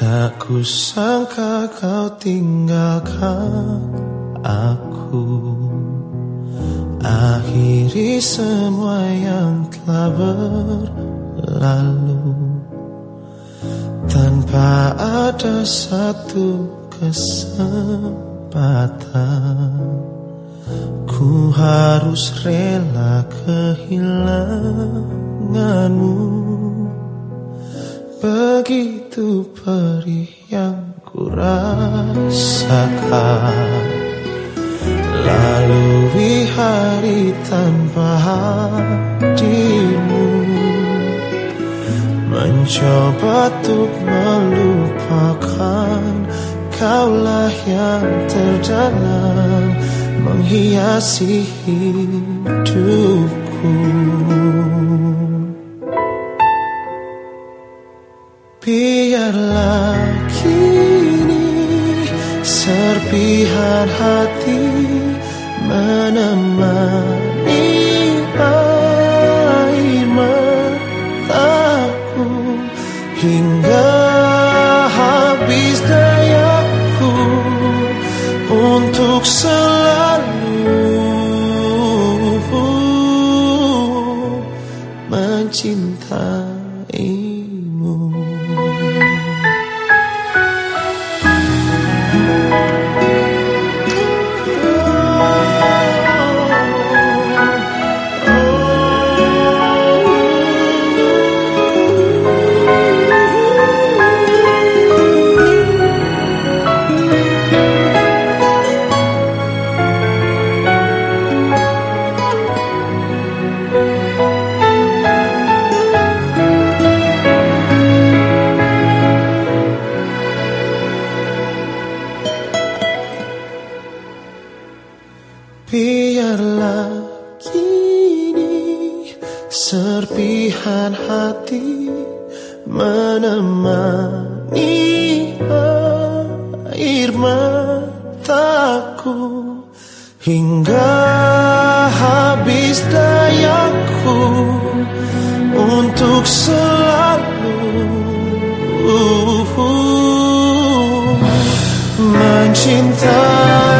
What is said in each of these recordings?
Tak kusangka kau tinggalkan aku. Akhiri semua yang telah berlalu. Tanpa ada satu kesempatan Ku harus rela kehilanganmu Begitu perih yang ku rasakan Lalui hari tanpa hadirmu Mencoba untuk melupakan Kaulah yang terdalam Menghiasi hidupku Biarlah kini serpihan hati menemani air mataku. Hingga habis dayaku untuk selalu Biarlah kini serpihan hati menemani air mataku hingga habis dayaku untuk selalu mencintai.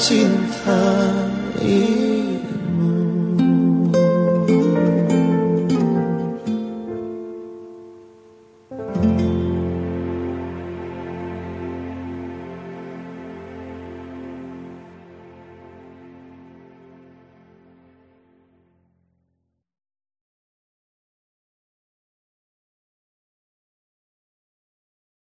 轻叹一